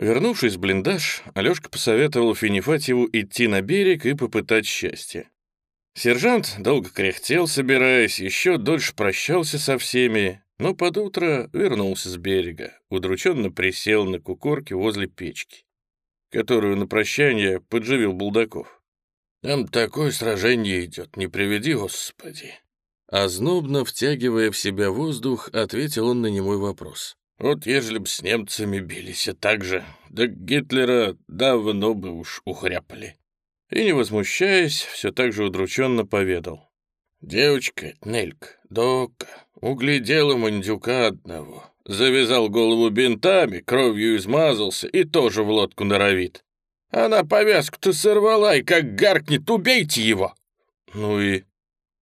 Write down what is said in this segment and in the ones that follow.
Вернувшись в блиндаж, Алёшка посоветовал Финифатьеву идти на берег и попытать счастье. Сержант долго кряхтел, собираясь, еще дольше прощался со всеми, но под утро вернулся с берега, удрученно присел на кукорке возле печки, которую на прощание подживил Булдаков. «Там такое сражение идет, не приведи, Господи!» Ознобно, втягивая в себя воздух, ответил он на немой вопрос. Вот ежели б с немцами бились, а так же, да Гитлера давно бы уж ухряпали. И, не возмущаясь, все так же удрученно поведал. Девочка, Нелька, дока, углядела мандюка одного. Завязал голову бинтами, кровью измазался и тоже в лодку норовит. Она повязку-то сорвала, и как гаркнет, убейте его. Ну и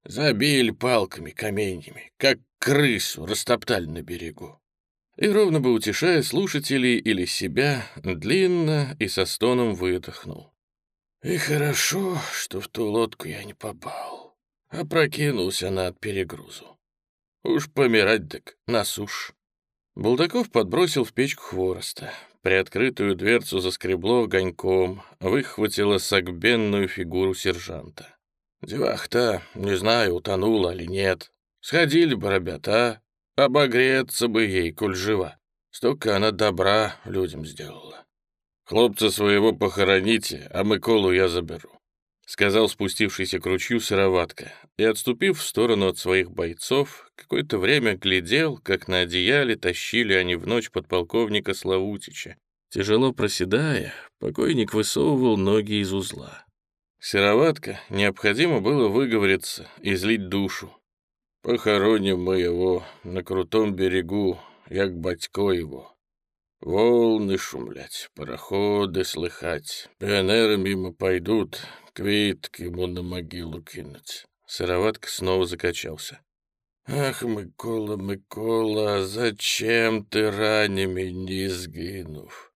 забили палками, каменьями, как крысу растоптали на берегу и, ровно бы утешая слушателей или себя, длинно и со стоном выдохнул. «И хорошо, что в ту лодку я не попал, а прокинулся над перегрузу. Уж помирать так на суш». Булдаков подбросил в печку хвороста. Приоткрытую дверцу заскребло огоньком, выхватило сагбенную фигуру сержанта. «Девах-то, не знаю, утонула или нет. Сходили бы ребята, Обогреться бы ей, коль жива. Столько она добра людям сделала. Хлопца своего похороните, а Миколу я заберу. Сказал спустившийся к ручью сыроватка, и, отступив в сторону от своих бойцов, какое-то время глядел, как на одеяле тащили они в ночь подполковника Славутича. Тяжело проседая, покойник высовывал ноги из узла. Сероватка необходимо было выговориться, излить душу. Похороним мы его на крутом берегу, як батько его. Волны шумлять, пароходы слыхать, пионеры мимо пойдут, квитки ему на могилу кинуть. Сыроватка снова закачался. «Ах, Микола, Микола, зачем ты ранами не сгинув?»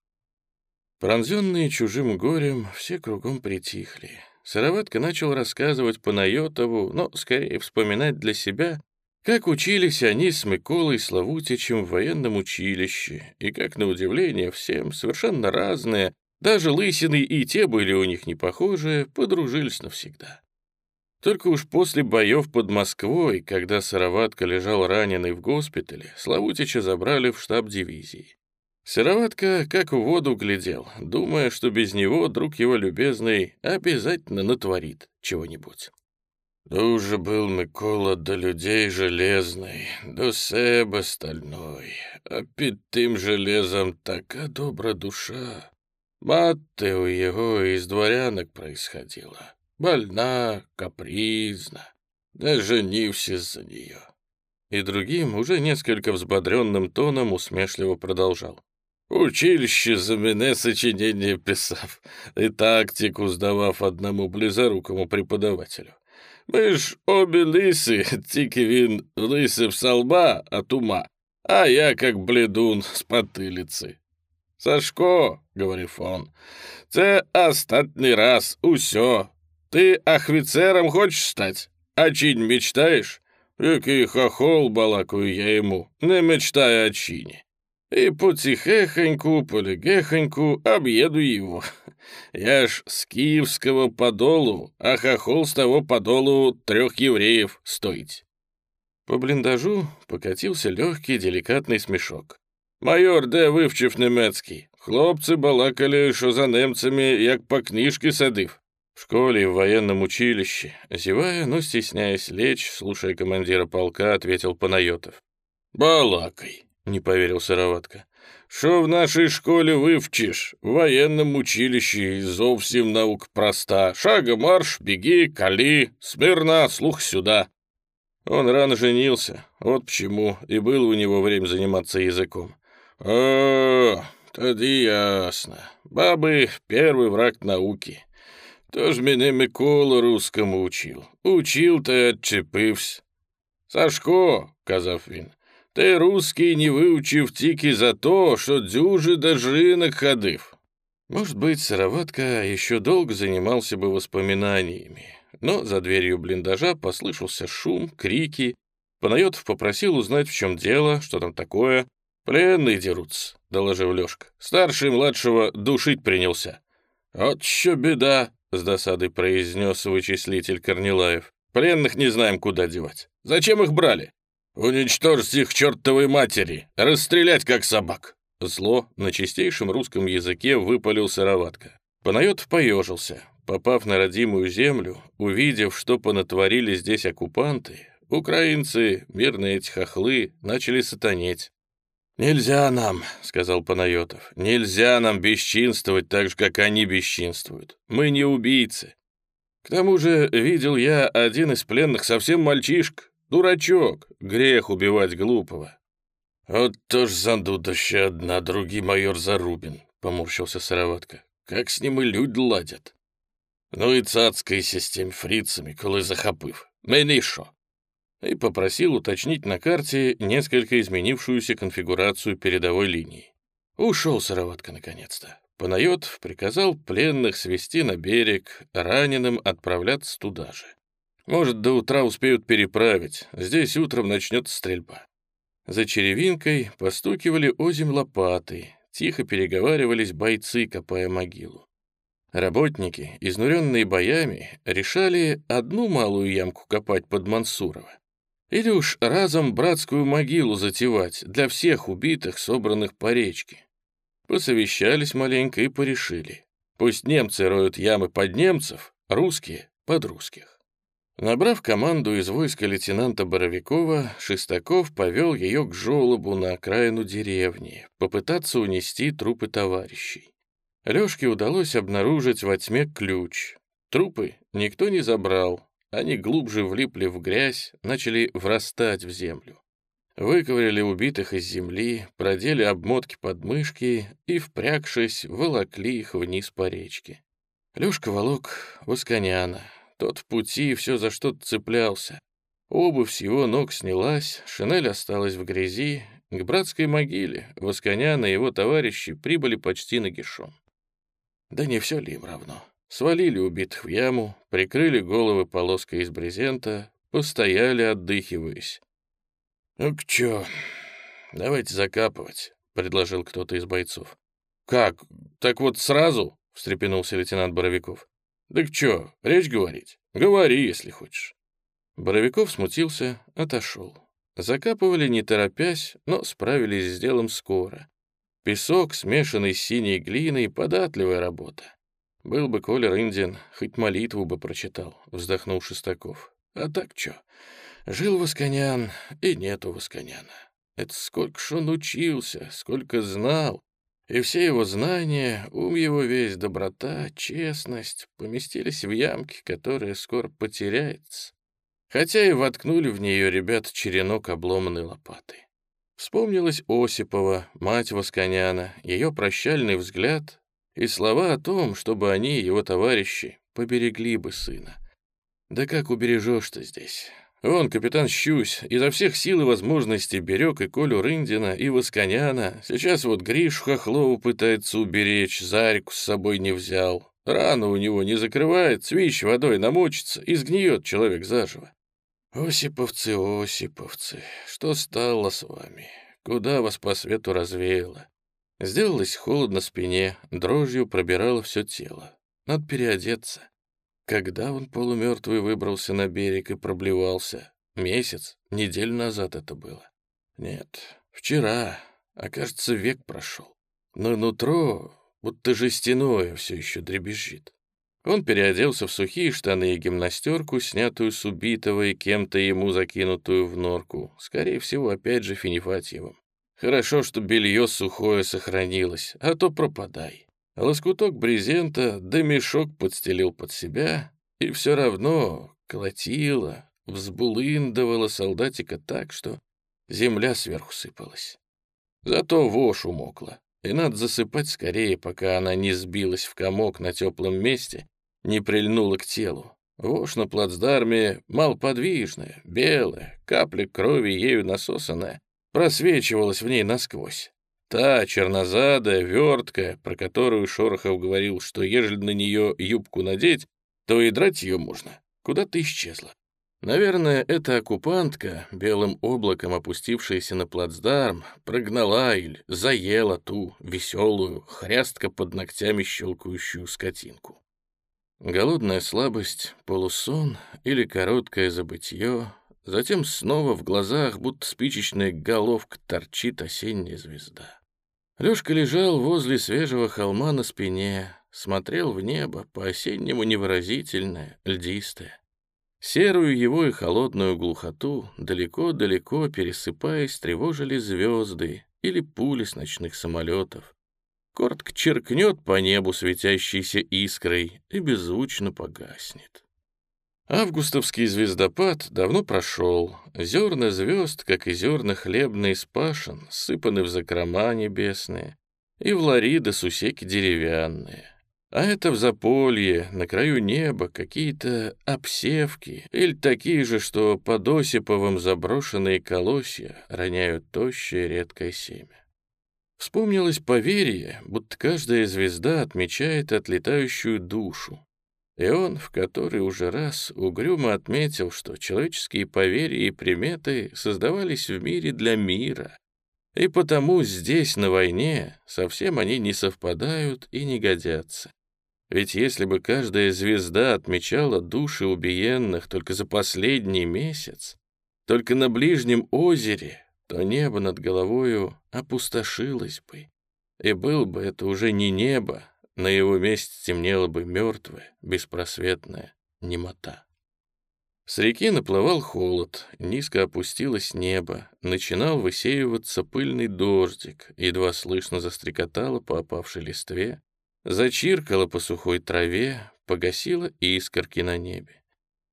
Пронзенные чужим горем, все кругом притихли. Сыроватка начал рассказывать Панайотову, но скорее вспоминать для себя, как учились они с Миколой Славутичем в военном училище, и как, на удивление, всем совершенно разные, даже лысины и те были у них не похожие, подружились навсегда. Только уж после боев под Москвой, когда Сыроватка лежал раненый в госпитале, Славутича забрали в штаб дивизии. Сероватка как в воду глядел, думая, что без него друг его любезный обязательно натворит чего-нибудь. Дуже был Микола до людей железний, до себе стальной, а під тим железом така добра душа. Мати у его из дворянок происходила, больна, капризна, да женився за нее. И другим, уже несколько взбодренным тоном усмешливо продолжал. Училище за мене сочинение писав и тактику сдавав одному близорукому преподавателю. Ми ж обі лиси, тільки він лисив со лба от ума, а я как бледун з потилиці. Сашко, говорив он, це остатній раз усьо. Ти офіцером хочеш стать, а чинь мечтаєш? Який хохол балакую я йому, не мечтаю о чині. И потихехоньку, полегехоньку объеду его. Я ж с киевского подолу, а хохол с того подолу трех евреев стоить. По блиндажу покатился легкий деликатный смешок. Майор де вивчив немецький. Хлопцы балакали, що за немцами, як по книжке садив. В школе в военном училище, зевая, но стесняясь лечь, слушая командира полка, ответил Панайотов. «Балакай, не поверил Сыроватка. Что в нашей школе вывчишь? В военном училище зовсім наук проста. Шага марш, беги, кали, смирно, слух сюда. Он рано женился, вот почему и было у него время заниматься языком. О, тоді ясно. Бабы — первый враг науки. Тож мене Микола русскому учил. Учил та отчепився. Сашко, казав він, Ти русский не выучив тільки за то, что дюжи до жинок ходив. Может быть, Сыроватка еще долго занимался бы воспоминаниями, но за дверью блиндажа послышался шум, крики. Панайотов попросил узнать, в чем дело, что там такое. «Пленные дерутся», — доложил Лёшка. «Старший младшего душить принялся». «Вот что беда», — с досадой произнес вычислитель Корнилаев. «Пленных не знаем, куда девать. Зачем их брали?» «Уничтожить их чертовой матери! Расстрелять, как собак!» Зло на чистейшем русском языке выпалил сыроватка. Панайотов поежился. Попав на родимую землю, увидев, что понатворили здесь оккупанты, украинцы, мирные эти хохлы, начали сатанеть. «Нельзя нам», — сказал Панайотов, — «нельзя нам бесчинствовать так же, как они бесчинствуют. Мы не убийцы. К тому же видел я один из пленных совсем мальчишка, дурачок, грех убивать глупого». «Вот тоже зандудащая одна, другий майор Зарубин», — поморщился Сыроватка. «Как с ним и люди ладят». Ну і цацкай систем фрицами, коли захопив. Мені що? И попросил уточнить на карте несколько изменившуюся конфигурацию передовой линии. Ушел Сыроватка наконец-то. Панайотов приказал пленных свести на берег, раненым отправляться туда же. Может, до утра успеют переправить, здесь утром начнется стрельба. За черевинкой постукивали озим лопаты, тихо переговаривались бойцы, копая могилу. Работники, изнуренные боями, решали одну малую ямку копать под Мансурова. Или уж разом братскую могилу затевать для всех убитых, собранных по речке. Посовещались маленько и порешили. Пусть немцы роют ямы под немцев, русские — под русских. Набрав команду из войска лейтенанта Боровикова, Шестаков повел ее к жолобу на окраину деревни, попытаться унести трупы товарищей. Лёшке удалось обнаружить во тьме ключ. Трупы никто не забрал, они глубже влипли в грязь, начали врастать в землю. Выковыряли убитых из земли, продели обмотки под мышки и, впрягшись, волокли их вниз по речке. Лёшка волок Восконяна. Тот в пути все за что-то цеплялся. Обувь с его ног снялась, шинель осталась в грязи. К братской могиле Восконяна и его товарищи прибыли почти нагишом. Да не все ли им равно? Свалили убитых в яму, прикрыли головы полоской из брезента, постояли, отдыхиваясь. «Ну к чё, давайте закапывать», — предложил кто-то из бойцов. «Как? Так вот сразу?» — встрепенулся лейтенант Боровиков. «Да к чё, речь говорить? Говори, если хочешь». Боровиков смутился, отошел. Закапывали не торопясь, но справились с делом скоро. Песок, смешанный с синей глиной, податливая работа. Был бы Коля Рындин, хоть молитву бы прочитал, вздохнул Шестаков. А так чё? Жил Восконян, и нету Восконяна. Это сколько ж он учился, сколько знал. И все его знания, ум его весь, доброта, честность поместились в ямки, которые скоро потеряется. Хотя и воткнули в нее ребят черенок обломанной лопатой. Вспомнилась Осипова, мать Восконяна, ее прощальный взгляд и слова о том, чтобы они, его товарищи, поберегли бы сына. Да как убережешь-то здесь? Он, капитан Щусь, изо всех сил и возможностей берег и Колю Рындина, и Восконяна. Сейчас вот Гришу Хохлову пытается уберечь, Зарьку с собой не взял. Рану у него не закрывает, свищ водой намочится, и сгниет человек заживо. «Осиповцы, осиповцы, что стало с вами? Куда вас по свету развеяло?» Сделалось холодно спине, дрожью пробирало все тело. Надо переодеться. Когда он полумертвый выбрался на берег и проблевался? Месяц, неделю назад это было. Нет, вчера, а кажется, век прошел. Но нутро, будто жестяное, все еще дребезжит. Он переоделся в сухие штаны и гимнастерку, снятую с убитого и кем-то ему закинутую в норку. Скорее всего, опять же Финифатьевым. Хорошо, что белье сухое сохранилось, а то пропадай. Лоскуток брезента да мешок подстелил под себя, и все равно колотило, взбулындывало солдатика так, что земля сверху сыпалась. Зато вошь умокла, и надо засыпать скорее, пока она не сбилась в комок на теплом месте не прильнула к телу. Вошь на плацдарме малоподвижная, белая, капля крови ею насосанная, просвечивалась в ней насквозь. Та чернозадая, верткая, про которую Шорохов говорил, что ежели на нее юбку надеть, то и драть ее можно, куда-то исчезла. Наверное, эта оккупантка, белым облаком опустившаяся на плацдарм, прогнала или заела ту веселую, хрястко под ногтями щелкающую скотинку. Голодная слабость, полусон или короткое забытье, затем снова в глазах, будто спичечная головка, торчит осенняя звезда. Лёшка лежал возле свежего холма на спине, смотрел в небо, по-осеннему невыразительное, льдистое. Серую его и холодную глухоту, далеко-далеко пересыпаясь, тревожили звезды или пули с ночных самолетов. Коротко черкнет по небу светящейся искрой и беззвучно погаснет. Августовский звездопад давно прошел. Зерна звезд, как и зерна хлебные спашен, сыпаны в закрома небесные, и в лариды сусеки деревянные. А это в заполье, на краю неба, какие-то обсевки, или такие же, что под Осиповым заброшенные колосья роняют тощее редкое семя. Вспомнилось поверье, будто каждая звезда отмечает отлетающую душу. И он в который уже раз угрюмо отметил, что человеческие поверья и приметы создавались в мире для мира, и потому здесь, на войне, совсем они не совпадают и не годятся. Ведь если бы каждая звезда отмечала души убиенных только за последний месяц, только на ближнем озере, то небо над головою опустошилось бы. И был бы это уже не небо, на его месте темнела бы мертвая, беспросветная немота. С реки наплывал холод, низко опустилось небо, начинал высеиваться пыльный дождик, едва слышно застрекотало по опавшей листве, Зачиркала по сухой траве, погасила искорки на небе.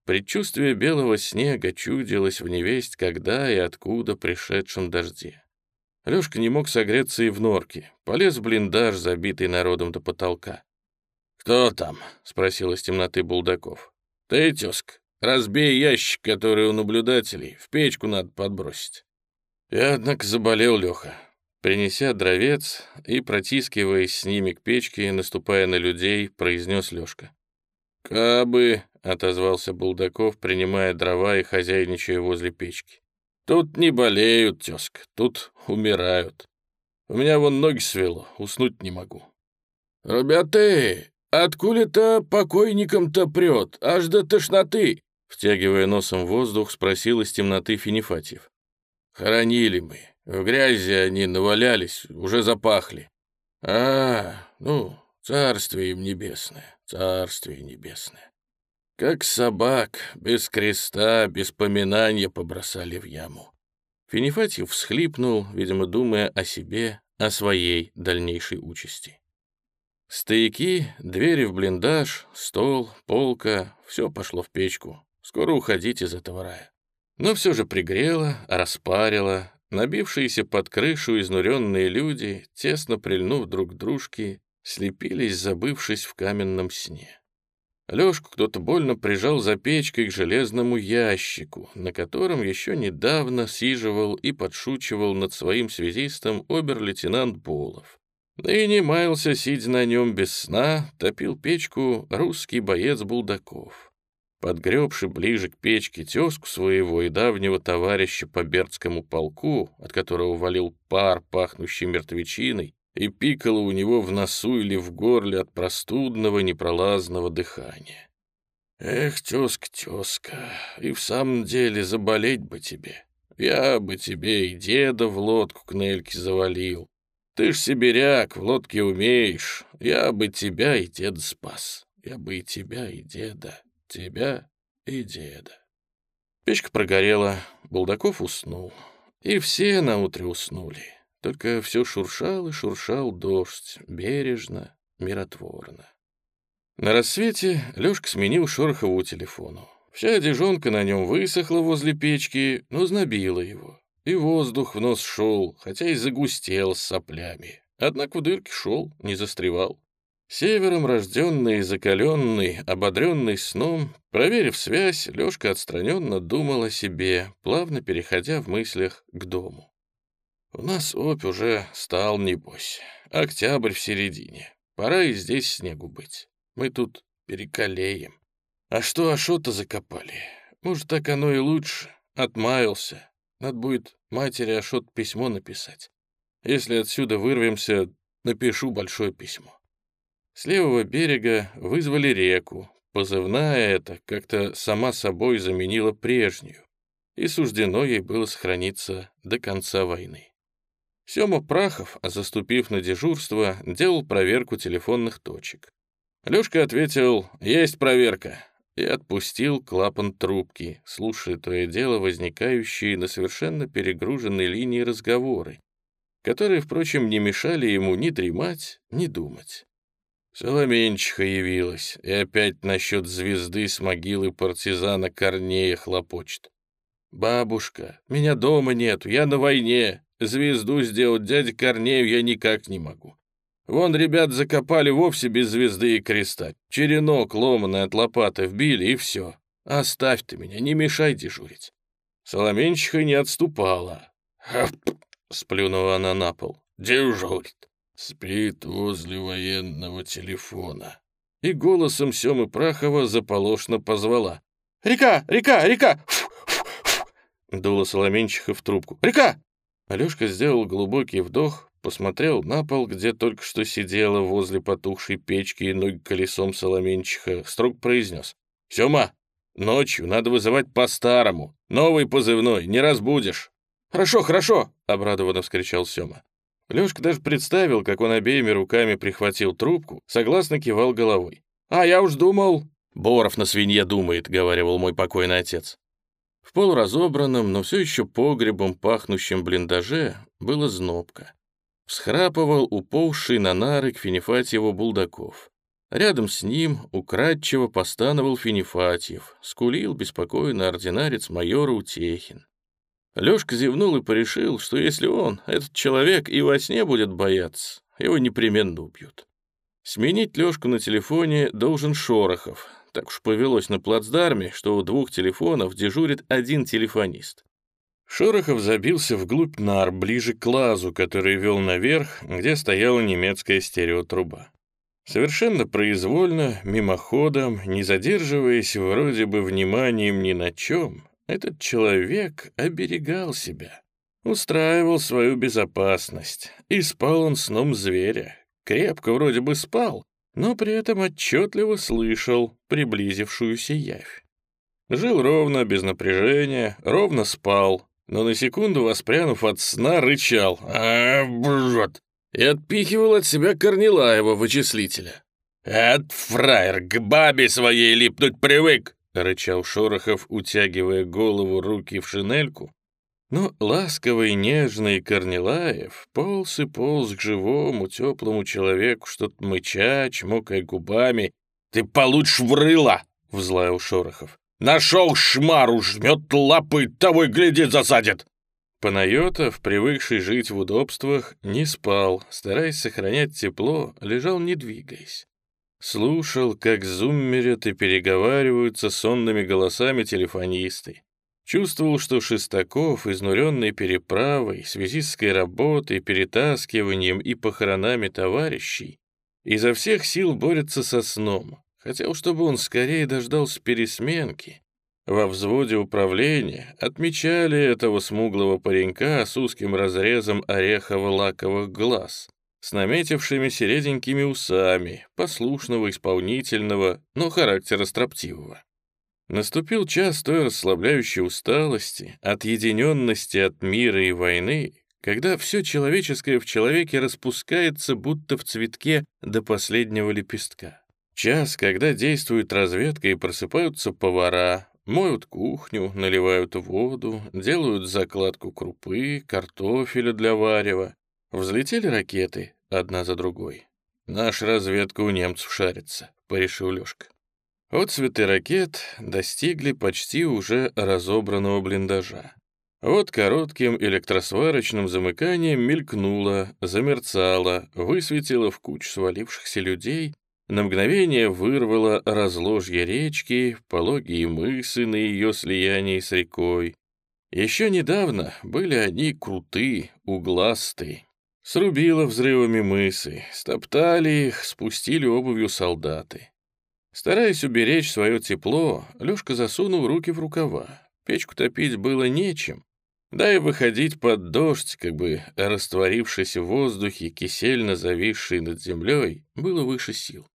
Предчувствие белого снега чудилось в невесть когда и откуда пришедшем дожде. Лёшка не мог согреться и в норке, полез в блиндаж, забитый народом до потолка. «Кто там?» — спросил из темноты Булдаков. «Ты, тёзка, разбей ящик, который у наблюдателей, в печку надо подбросить». Я, однако, заболел, Лёха. Принеся дровец и протискиваясь с ними к печке, наступая на людей, произнес Лёшка. «Кабы», — отозвался Булдаков, принимая дрова и хозяйничая возле печки. «Тут не болеют, тезка, тут умирают. У меня вон ноги свело, уснуть не могу». «Ребята, откуда-то покойникам-то прет, аж до тошноты?» Втягивая носом воздух, спросил из темноты Финифатьев. «Хоронили мы. В грязи они навалялись, уже запахли. А, ну, царствие им небесное, царствие небесное. Как собак, без креста, без поминания побросали в яму. Финифатьев всхлипнул, видимо, думая о себе, о своей дальнейшей участи. Стояки, двери в блиндаж, стол, полка — все пошло в печку. Скоро уходить из этого рая. Но все же пригрело, распарило, Набившиеся под крышу изнуренные люди, тесно прильнув друг к дружке, слепились, забывшись в каменном сне. Лёшку кто-то больно прижал за печкой к железному ящику, на котором еще недавно сиживал и подшучивал над своим связистом обер-лейтенант Болов. Не маялся, сидя на нем без сна, топил печку русский боец Булдаков подгребши ближе к печке тезку своего и давнего товарища по Бердскому полку, от которого валил пар, пахнущий мертвечиной, и пикало у него в носу или в горле от простудного непролазного дыхания. «Эх, тезка, тезка, и в самом деле заболеть бы тебе. Я бы тебе и деда в лодку к Нельке завалил. Ты ж сибиряк, в лодке умеешь. Я бы тебя и деда спас. Я бы и тебя, и деда тебя и деда. Печка прогорела, Булдаков уснул. И все наутре уснули. Только все шуршал и шуршал дождь, бережно, миротворно. На рассвете Лёшка сменил Шорохову телефону. Вся одежонка на нем высохла возле печки, но знобила его. И воздух в нос шел, хотя и загустел с соплями. Однако в дырке шел, не застревал. Севером рожденный закаленный, ободренный сном, проверив связь, Лёшка отстраненно думал о себе, плавно переходя в мыслях к дому. «У нас опь уже стал, небось. Октябрь в середине. Пора и здесь снегу быть. Мы тут перекалеем. А что Ашота закопали? Может, так оно и лучше. Отмаялся. Надо будет матери Ашот письмо написать. Если отсюда вырвемся, напишу большое письмо. С левого берега вызвали реку. Позывная эта как-то сама собой заменила прежнюю, и суждено ей было сохраниться до конца войны. Сёма Прахов, заступив на дежурство, делал проверку телефонных точек. Лёшка ответил «Есть проверка» и отпустил клапан трубки, слушая то и дело возникающие на совершенно перегруженной линии разговоры, которые, впрочем, не мешали ему ни дремать, ни думать. Соломенчиха явилась, и опять насчет звезды с могилы партизана Корнея хлопочет. «Бабушка, меня дома нету, я на войне. Звезду сделать дяде Корнею я никак не могу. Вон ребят закопали вовсе без звезды и креста. Черенок ломаный от лопаты вбили, и все. Оставь ты меня, не мешай дежурить». Соломенчиха не отступала. сплюнула она на пол. «Дежурит. Спит возле военного телефона». И голосом Семы Прахова заполошно позвала. «Река! Река! Река!» Дула Соломенчиха в трубку. «Река!» Алешка сделал глубокий вдох, посмотрел на пол, где только что сидела возле потухшей печки и ноги колесом Соломенчиха, строг произнес. «Сема, ночью надо вызывать по-старому. Новый позывной, не разбудишь». «Хорошо, хорошо!» — обрадованно вскричал Сема. Лёшка даже представил, как он обеими руками прихватил трубку, согласно кивал головой. «А я уж думал...» «Боров на свинье думает», — говорил мой покойный отец. В полуразобранном, но все еще погребом, пахнущем блиндаже, было знобко. Всхрапывал уползший на нары к Финифатьеву Булдаков. Рядом с ним украдчиво постановал Финифатьев, скулил беспокойно ординарец майора Утехин. Лёшка зевнул и порешил, что если он, этот человек, и во сне будет бояться, его непременно убьют. Сменить Лёшку на телефоне должен Шорохов. Так уж повелось на плацдарме, что у двух телефонов дежурит один телефонист. Шорохов забился вглубь нар, ближе к лазу, который вел наверх, где стояла немецкая стереотруба. Совершенно произвольно, мимоходом, не задерживаясь вроде бы вниманием ни на чем, этот человек оберегал себя, устраивал свою безопасность, и спал он сном зверя. Крепко вроде бы спал, но при этом отчетливо слышал приблизившуюся явь. Жил ровно, без напряжения, ровно спал, но на секунду, воспрянув от сна, рычал «А, брат!» и отпихивал от себя Корнилаева, вычислителя. «Эд фраер к бабе своей липнуть привык!» — рычал Шорохов, утягивая голову руки в шинельку. Но ласковый, нежный Корнилаев полз и полз к живому, теплому человеку, что-то мыча, чмокая губами. «Ты получишь в рыло!» — взлаял Шорохов. «Нашел шмару, жмет лапы, того и глядит засадит!» Панайотов, привыкший жить в удобствах, не спал, стараясь сохранять тепло, лежал не двигаясь. Слушал, как зуммерят и переговариваются сонными голосами телефонисты. Чувствовал, что Шестаков, изнуренный переправой, связистской работой, перетаскиванием и похоронами товарищей, изо всех сил борется со сном. Хотел, чтобы он скорее дождался пересменки. Во взводе управления отмечали этого смуглого паренька с узким разрезом орехово-лаковых глаз с наметившимися реденькими усами, послушного, исполнительного, но характера строптивого. Наступил час той расслабляющей усталости, отъединенности от мира и войны, когда все человеческое в человеке распускается, будто в цветке до последнего лепестка. Час, когда действует разведка и просыпаются повара, моют кухню, наливают воду, делают закладку крупы, картофеля для варева, Взлетели ракеты одна за другой. Наша разведка у немцев шарится, порешил Лёшка. Отцветы ракет достигли почти уже разобранного блиндажа. Вот коротким электросварочным замыканием мелькнуло, замерцало, высветило в кучу свалившихся людей, на мгновение вырвало разложье речки, пологие мысы на ее слиянии с рекой. Еще недавно были они круты, угластые, Срубило взрывами мысы, стоптали их, спустили обувью солдаты. Стараясь уберечь свое тепло, Лёшка засунул руки в рукава. Печку топить было нечем. Да и выходить под дождь, как бы растворившись в воздухе, кисельно зависший над землей, было выше сил.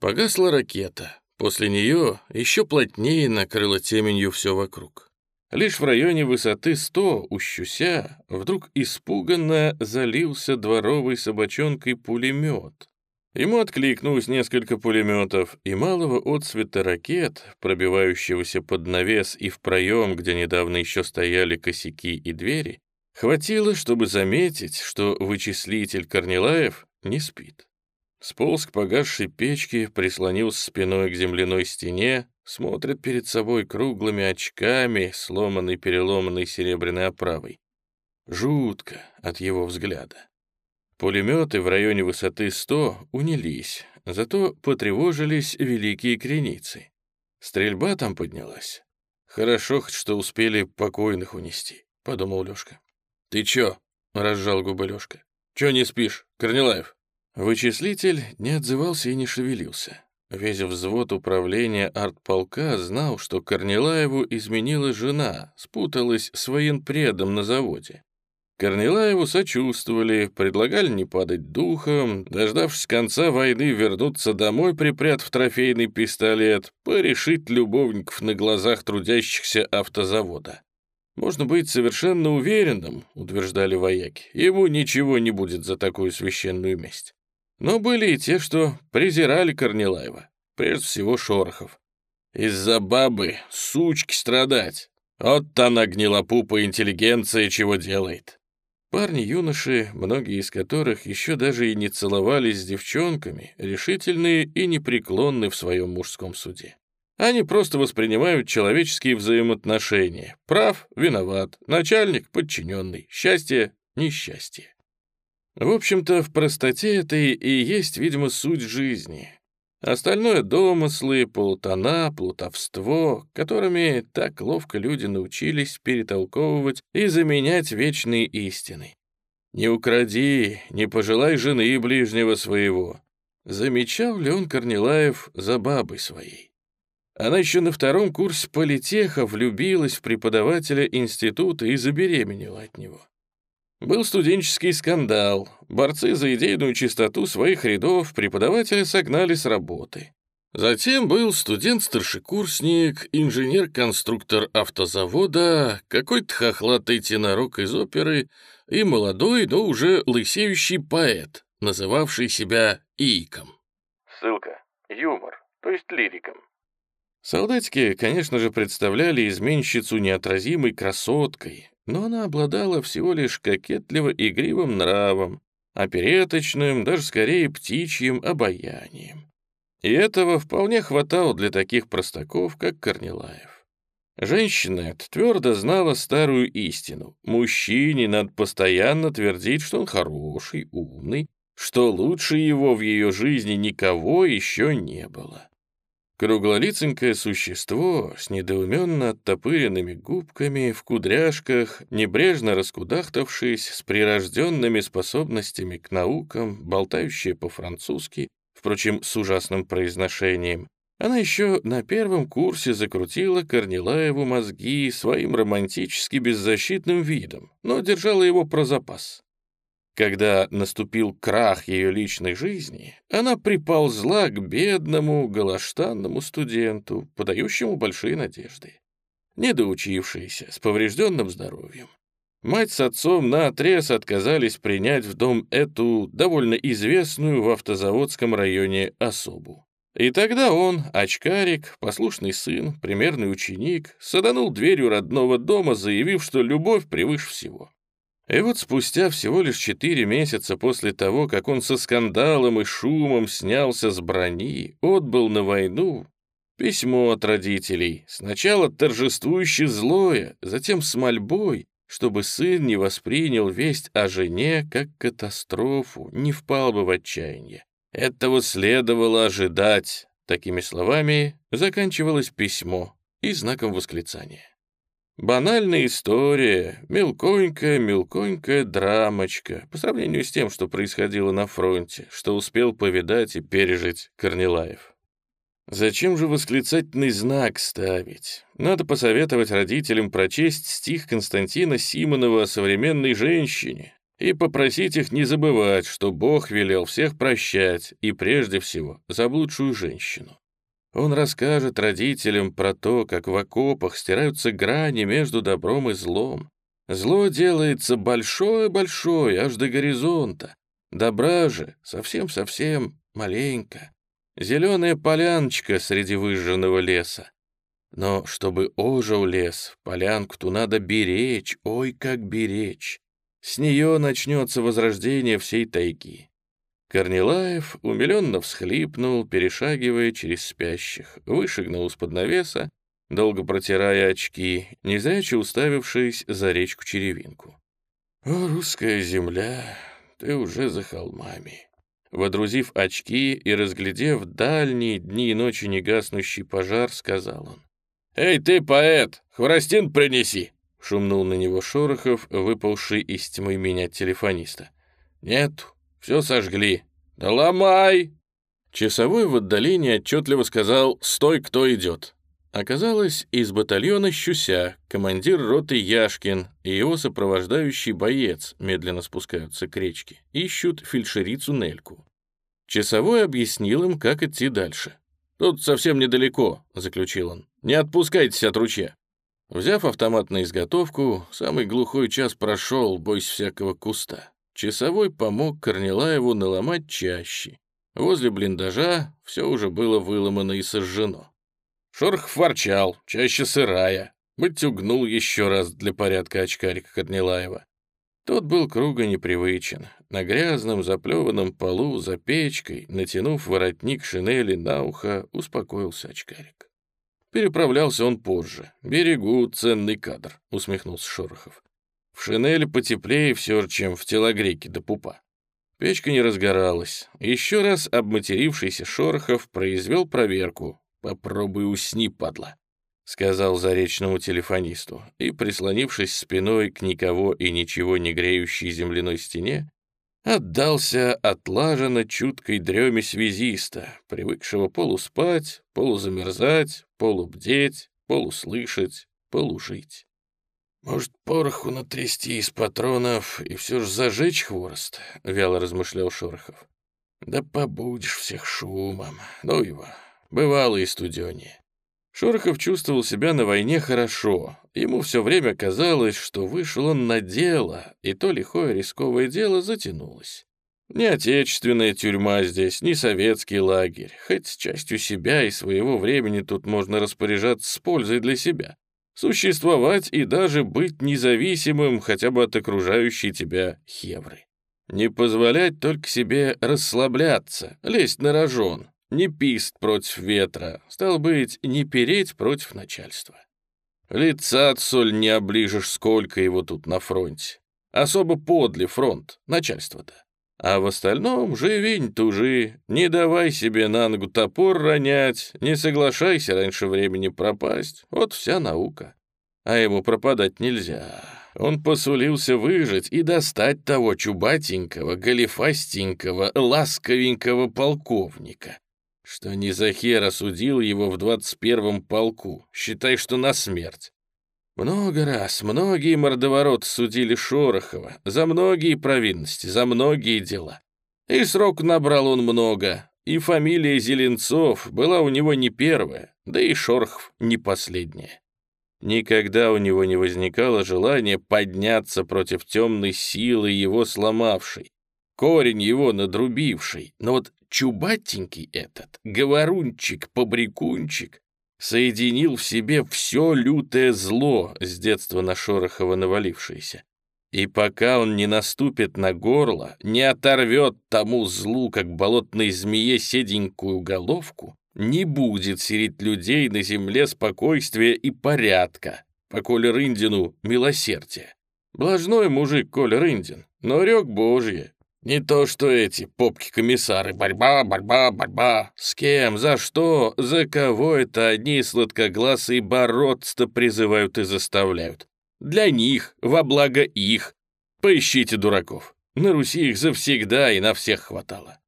Погасла ракета. После нее еще плотнее накрыло теменью все вокруг. Лишь в районе высоты 100 у Щуся вдруг испуганно залился дворовой собачонкой пулемет. Ему откликнулось несколько пулеметов, и малого отсвета ракет, пробивающегося под навес и в проем, где недавно еще стояли косяки и двери, хватило, чтобы заметить, что вычислитель Корнилаев не спит. Сполз к погасшей печке, прислонился спиной к земляной стене, смотрит перед собой круглыми очками, сломанной переломанной серебряной оправой. Жутко от его взгляда. Пулеметы в районе высоты 100 унились, зато потревожились великие креницы. Стрельба там поднялась. Хорошо хоть что успели покойных унести, — подумал Лёшка. «Ты чё?» — разжал губы Лёшка. «Чё не спишь, Корнилаев?» Вычислитель не отзывался и не шевелился. Весь взвод управления артполка знал, что Корнилаеву изменила жена, спуталась с военпредом на заводе. Корнилаеву сочувствовали, предлагали не падать духом, дождавшись конца войны вернуться домой, припрятав трофейный пистолет, порешить любовников на глазах трудящихся автозавода. Можно быть совершенно уверенным, утверждали вояки, ему ничего не будет за такую священную месть. Но были и те, что презирали Корнилаева, прежде всего Шорохов. Из-за бабы, сучки, страдать. Вот она гнилопупа интеллигенция чего делает. Парни-юноши, многие из которых еще даже и не целовались с девчонками, решительные и непреклонны в своем мужском суде. Они просто воспринимают человеческие взаимоотношения. Прав — виноват, начальник — подчиненный, счастье — несчастье. В общем-то, в простоте этой и есть, видимо, суть жизни. Остальное — домыслы, полутона, плутовство, которыми так ловко люди научились перетолковывать и заменять вечные истины. «Не укради, не пожелай жены ближнего своего». Замечал ли он Корнилаев за бабой своей? Она еще на втором курсе политеха влюбилась в преподавателя института и забеременела от него. Был студенческий скандал. Борцы за идейную чистоту своих рядов преподавателя согнали с работы. Затем был студент-старшекурсник, инженер-конструктор автозавода, какой-то хохлатый тенорок из оперы и молодой, но уже лысеющий поэт, называвший себя Иком. Ссылка. Юмор, то есть лириком. Солдатики, конечно же, представляли изменщицу неотразимой красоткой, но она обладала всего лишь кокетливо-игривым нравом, опереточным, даже скорее птичьим обаянием. И этого вполне хватало для таких простаков, как Корнилаев. Женщина эта твердо знала старую истину. Мужчине надо постоянно твердить, что он хороший, умный, что лучше его в ее жизни никого еще не было. Круглолиценькое существо с недоуменно оттопыренными губками, в кудряшках, небрежно раскудахтавшись, с прирожденными способностями к наукам, болтающее по-французски, впрочем, с ужасным произношением. Она еще на первом курсе закрутила Корнилаеву мозги своим романтически беззащитным видом, но держала его про запас. Когда наступил крах ее личной жизни, она приползла к бедному, голоштанному студенту, подающему большие надежды. Недоучившийся, с поврежденным здоровьем. Мать с отцом наотрез отказались принять в дом эту довольно известную в автозаводском районе особу. И тогда он, очкарик, послушный сын, примерный ученик, саданул дверью родного дома, заявив, что любовь превыше всего. И вот спустя всего лишь четыре месяца после того, как он со скандалом и шумом снялся с брони, отбыл на войну, письмо от родителей, сначала торжествующе злое, затем с мольбой, чтобы сын не воспринял весть о жене как катастрофу, не впал бы в отчаяние. Этого следовало ожидать. Такими словами заканчивалось письмо и знаком восклицания. Банальная история, мелконькая-мелконькая драмочка по сравнению с тем, что происходило на фронте, что успел повидать и пережить Корнилаев. Зачем же восклицательный знак ставить? Надо посоветовать родителям прочесть стих Константина Симонова о современной женщине и попросить их не забывать, что Бог велел всех прощать и прежде всего заблудшую женщину. Он расскажет родителям про то, как в окопах стираются грани между добром и злом. Зло делается большое-большое, аж до горизонта. Добра же совсем-совсем маленько. Зеленая поляночка среди выжженного леса. Но чтобы ожил лес, полянку-то надо беречь, ой, как беречь. С нее начнется возрождение всей тайги. Корнилаев умиленно всхлипнул, перешагивая через спящих, вышагнул из-под навеса, долго протирая очки, незряче уставившись за речку Черевинку. «О, русская земля, ты уже за холмами!» Водрузив очки и разглядев дальние дни и ночи негаснущий пожар, сказал он. «Эй, ты, поэт, хворостин принеси!» — шумнул на него Шорохов, выпавший из тьмы меня телефониста. «Нету, все сожгли. Да ломай!» Часовой в отдалении отчетливо сказал «Стой, кто идет!» Оказалось, из батальона Щуся командир роты Яшкин и его сопровождающий боец медленно спускаются к речке, ищут фельдшерицу Нельку. Часовой объяснил им, как идти дальше. «Тут совсем недалеко», — заключил он. «Не отпускайтесь от ручья». Взяв автомат на изготовку, самый глухой час прошел, бойся всякого куста. Часовой помог Корнилаеву наломать чаще. Возле блиндажа все уже было выломано и сожжено. Шорох ворчал, чаще сырая. Матюгнул еще раз для порядка очкарика Корнилаева. Тот был круга непривычен. На грязном заплеванном полу за печкой, натянув воротник шинели на ухо, успокоился очкарик. Переправлялся он позже. «Берегу ценный кадр», — усмехнулся Шорохов. «В шинели потеплее все, чем в телогрейке до пупа». Печка не разгоралась. Еще раз обматерившийся Шорохов произвел проверку, «Попробуй усни, падла», — сказал заречному телефонисту, и, прислонившись спиной к никого и ничего не греющей земляной стене, отдался отлаженно чуткой дреме связиста, привыкшего полуспать, полузамерзать, полубдеть, полуслышать, полужить. «Может, пороху натрясти из патронов и все же зажечь хворост?» — вяло размышлял Шорохов. «Да побудешь всех шумом, ну его, Бывало и студёнее. Шорохов чувствовал себя на войне хорошо. Ему все время казалось, что вышел он на дело, и то лихое рисковое дело затянулось. Ни отечественная тюрьма здесь, ни советский лагерь. Хоть частью себя и своего времени тут можно распоряжаться с пользой для себя. Существовать и даже быть независимым хотя бы от окружающей тебя хевры. Не позволять только себе расслабляться, лезть на рожон, не пист против ветра, стал быть, не переть против начальства. Лица соль не оближешь, сколько его тут на фронте. Особо подле фронт, начальство-то. А в остальном живень тужи, не давай себе на ногу топор ронять, не соглашайся раньше времени пропасть. Вот вся наука. А ему пропадать нельзя. Он посулился выжить и достать того чубатенького, галифастенького, ласковенького полковника, что не за хер осудил его в двадцать первом полку, считай, что на смерть. Много раз, многие мордовороты судили Шорохова за многие провинности, за многие дела. И срок набрал он много, и фамилия Зеленцов была у него не первая, да и Шорохов не последняя. Никогда у него не возникало желания подняться против темной силы его сломавшей, корень его надрубивший, но вот чубатенький этот, говорунчик-побрякунчик, соединил в себе все лютое зло, с детства на Шорохова навалившееся. И пока он не наступит на горло, не оторвет тому злу, как болотной змее, седенькую головку, не будет серить людей на земле спокойствия и порядка, по Коле Рындину милосердие. Блажной мужик Коля Рындин, но рек Божье, не то что эти попки-комиссары. Борьба, борьба, борьба. С кем, за что, за кого это одни сладкоглазые бороться призывают и заставляют. Для них, во благо их. Поищите дураков. На Руси их завсегда и на всех хватало.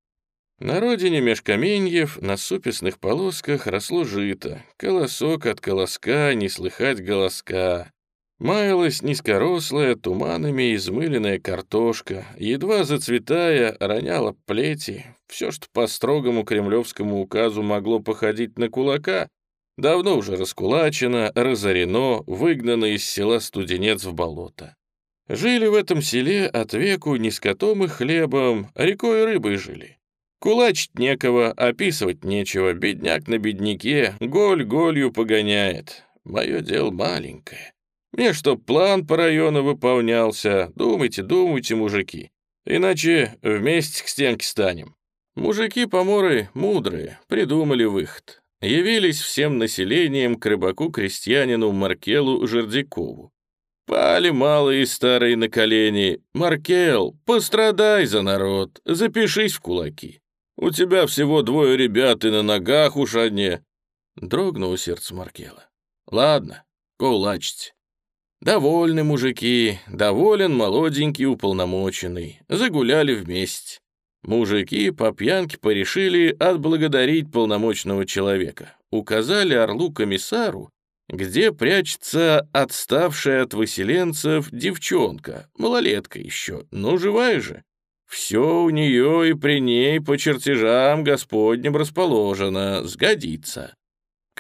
На родине меж каменьев на супесных полосках росло жито, колосок от колоска не слыхать голоска. Маялась низкорослая, туманами измыленная картошка, едва зацветая, роняла плети. Все, что по строгому кремлевскому указу могло походить на кулака, давно уже раскулачено, разорено, выгнано из села студенец в болото. Жили в этом селе от веку не скотом и хлебом, рекой и рыбой жили. Кулачить некого, описывать нечего, бедняк на бедняке, голь голью погоняет. Мое дело маленькое. Мне чтоб план по району выполнялся, думайте, думайте, мужики. Иначе вместе к стенке станем. Мужики-поморы мудрые, придумали выход. Явились всем населением к рыбаку-крестьянину Маркелу Жердякову. Пали малые и старые на колени. «Маркел, пострадай за народ, запишись в кулаки. У тебя всего двое ребят и на ногах уж одни». Дрогнуло сердце Маркела. «Ладно, кулачить». Довольны мужики, доволен молоденький уполномоченный. Загуляли вместе. Мужики по пьянке порешили отблагодарить полномочного человека. Указали орлу-комиссару, где прячется отставшая от выселенцев девчонка, малолетка еще, но живая же. Все у нее и при ней по чертежам господним расположено, сгодится.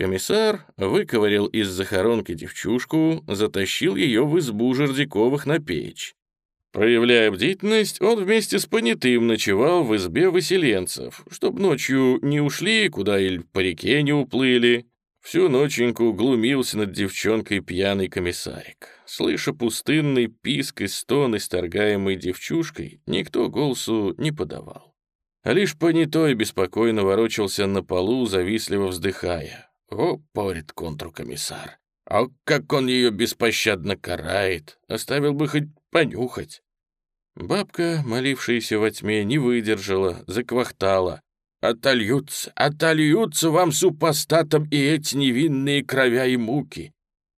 Комиссар выковырял из захоронки девчушку, затащил ее в избу Жердяковых на печь. Проявляя бдительность, он вместе с понятым ночевал в избе выселенцев, чтоб ночью не ушли куда или по реке не уплыли. Всю ноченьку глумился над девчонкой пьяный комиссарик. Слыша пустынный писк и стон, исторгаемый девчушкой, никто голосу не подавал. А лишь понятой беспокойно ворочался на полу, завистливо вздыхая. «О, порит контркомиссар! А как он ее беспощадно карает! Оставил бы хоть понюхать!» Бабка, молившаяся во тьме, не выдержала, заквахтала. Отольются, отольются вам супостатом и эти невинные кровя и муки.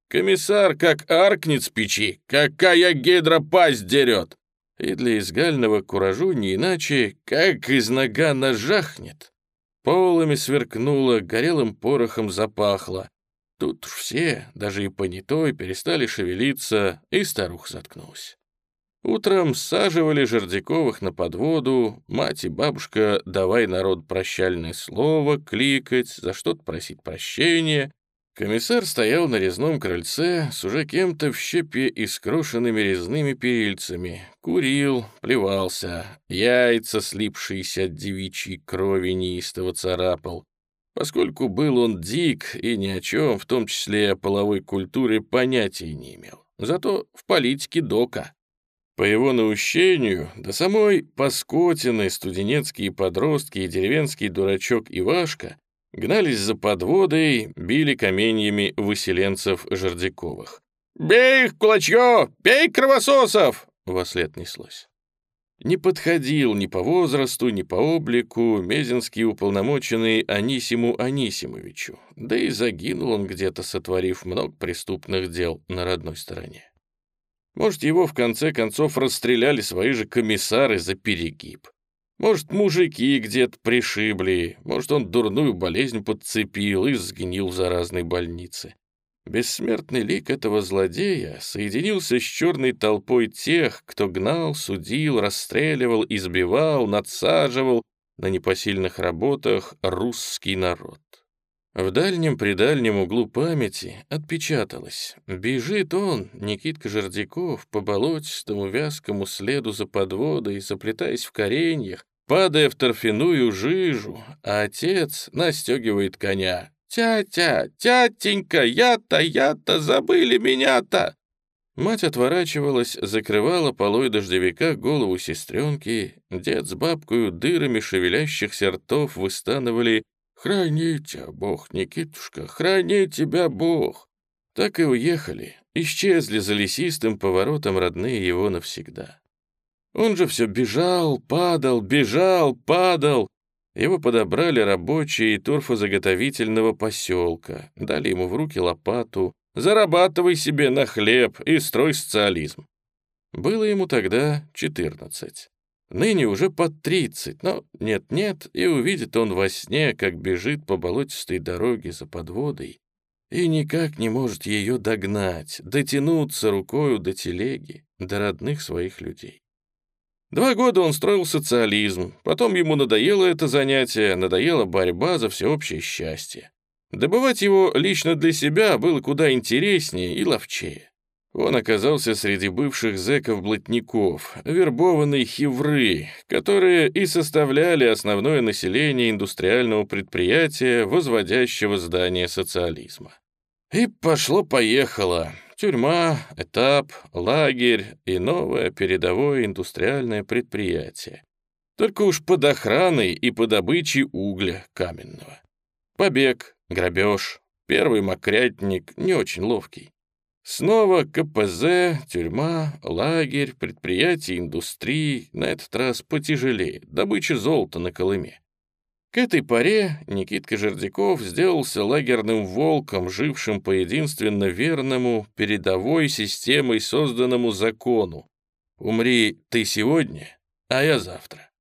Комиссар как аркнет с печи, какая гидра пасть дерет. И для изгального куражу не иначе, как из нога нажахнет. Полами сверкнуло, горелым порохом запахло. Тут все, даже и понятой, перестали шевелиться, и старуха заткнулась. Утром саживали Жердяковых на подводу, мать и бабушка давай народ прощальное слово, кликать, за что-то просить прощения. Комиссар стоял на резном крыльце с уже кем-то в щепе и скрошенными резными перильцами, курил, плевался, яйца, слипшиеся от девичьей крови, неистово царапал. Поскольку был он дик и ни о чем, в том числе о половой культуре, понятия не имел. Зато в политике дока. По его наущению, до самой Паскотины студенецкие подростки и деревенский дурачок Ивашка гнались за подводой, били каменьями выселенцев Жердяковых. «Бей их, кулачье! Бей кровососов!» — вослед неслось. Не подходил ни по возрасту, ни по облику Мезинский уполномоченный Анисиму Анисимовичу, да и загинул он где-то, сотворив много преступных дел на родной стороне. Может, его в конце концов расстреляли свои же комиссары за перегиб. Может, мужики где-то пришибли, может, он дурную болезнь подцепил и сгнил в заразной больнице. Бессмертный лик этого злодея соединился с черной толпой тех, кто гнал, судил, расстреливал, избивал, надсаживал на непосильных работах русский народ. В дальнем-предальнем углу памяти отпечаталось. Бежит он, Никитка Жердяков, по болотистому вязкому следу за подводой, заплетаясь в кореньях, падая в торфяную жижу, а отец настегивает коня. «Тятя, тятенька, я-то, я-то, забыли меня-то!» Мать отворачивалась, закрывала полой дождевика голову сестренки, дед с бабкою дырами шевелящихся ртов выстанывали «Храни тебя, Бог, Никитушка, храни тебя, Бог!» Так и уехали, исчезли за лесистым поворотом родные его навсегда. Он же все бежал, падал, бежал, падал. Его подобрали рабочие торфозаготовительного поселка, дали ему в руки лопату, зарабатывай себе на хлеб и строй социализм. Было ему тогда четырнадцать. Ныне уже под тридцать, но нет-нет, и увидит он во сне, как бежит по болотистой дороге за подводой, и никак не может ее догнать, дотянуться рукою до телеги, до родных своих людей. Два года он строил социализм, потом ему надоело это занятие, надоела борьба за всеобщее счастье. Добывать его лично для себя было куда интереснее и ловчее. Он оказался среди бывших зэков-блатников, вербованной хевры, которые и составляли основное население индустриального предприятия, возводящего здание социализма. И пошло-поехало. Тюрьма, этап, лагерь и новое передовое индустриальное предприятие. Только уж под охраной и по добычей угля каменного. Побег, грабеж, первый мокрятник не очень ловкий. Снова КПЗ, тюрьма, лагерь, предприятие индустрии, на этот раз потяжелее, добыча золота на Колыме. К этой поре Никитка Жердяков сделался лагерным волком, жившим по единственно верному, передовой системой созданному закону. «Умри ты сегодня, а я завтра».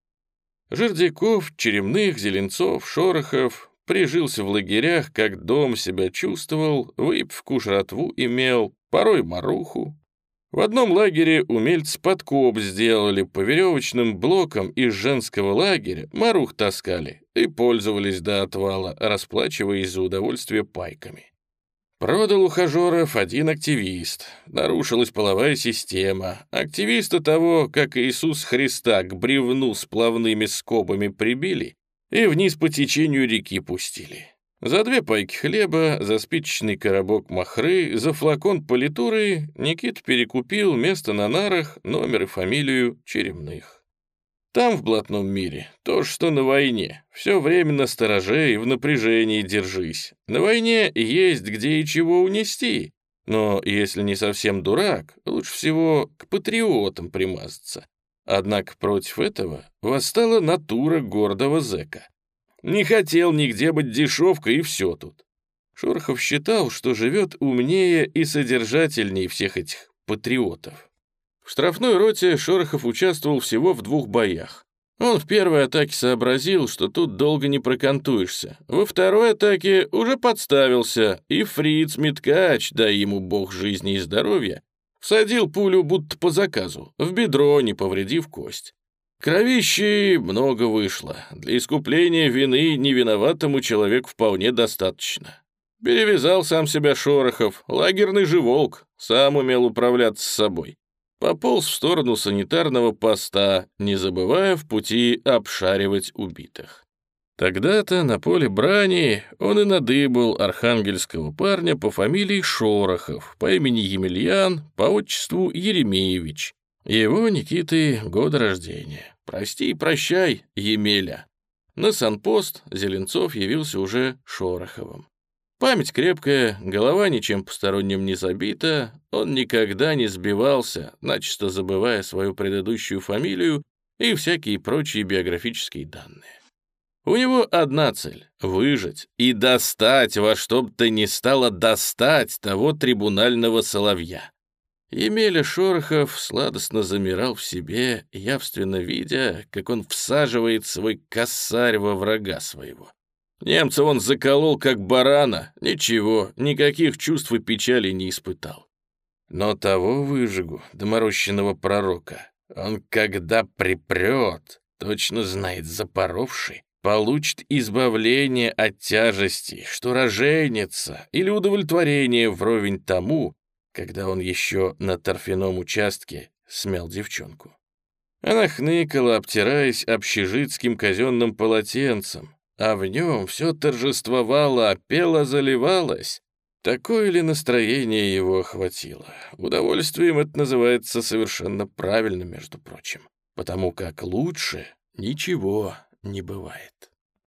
Жердяков, Черемных, Зеленцов, Шорохов Прижился в лагерях, как дом себя чувствовал, выпив куш ротву имел, порой маруху. В одном лагере умельцы подкоп сделали по веревочным блокам из женского лагеря, марух таскали и пользовались до отвала, расплачиваясь за удовольствие пайками. Продал ухажеров один активист. Нарушилась половая система. Активиста того, как Иисус Христа к бревну с плавными скобами прибили, и вниз по течению реки пустили. За две пайки хлеба, за спичечный коробок махры, за флакон политуры Никит перекупил место на нарах, номер и фамилию Черемных. Там, в блатном мире, то, что на войне. Все время на стороже и в напряжении держись. На войне есть где и чего унести. Но если не совсем дурак, лучше всего к патриотам примазаться. Однако против этого восстала натура гордого зэка. Не хотел нигде быть дешевкой, и все тут. Шорохов считал, что живет умнее и содержательнее всех этих патриотов. В штрафной роте Шорохов участвовал всего в двух боях. Он в первой атаке сообразил, что тут долго не прокантуешься. Во второй атаке уже подставился, и фриц Миткач, дай ему бог жизни и здоровья, Всадил пулю будто по заказу, в бедро, не повредив кость. Кровищи много вышло. Для искупления вины невиноватому человеку вполне достаточно. Перевязал сам себя Шорохов, лагерный же волк, сам умел управляться с собой. Пополз в сторону санитарного поста, не забывая в пути обшаривать убитых. Тогда-то на поле брани он и надыбал архангельского парня по фамилии Шорохов, по имени Емельян, по отчеству Еремеевич. Его Никиты года рождения. Прости и прощай, Емеля. На санпост Зеленцов явился уже Шороховым. Память крепкая, голова ничем посторонним не забита, он никогда не сбивался, начисто забывая свою предыдущую фамилию и всякие прочие биографические данные. У него одна цель — выжить и достать во что бы то ни стало достать того трибунального соловья. Емеля Шорохов сладостно замирал в себе, явственно видя, как он всаживает свой косарь во врага своего. Немца он заколол, как барана, ничего, никаких чувств и печали не испытал. Но того выжигу, доморощенного пророка, он когда припрет, точно знает запоровший, получит избавление от тяжести, что роженится, или удовлетворение вровень тому, когда он еще на торфяном участке смел девчонку. Она хныкала, обтираясь общежитским казенным полотенцем, а в нем все торжествовало, пело заливалось. Такое ли настроение его охватило? Удовольствием это называется совершенно правильно, между прочим, потому как лучше ничего не бывает.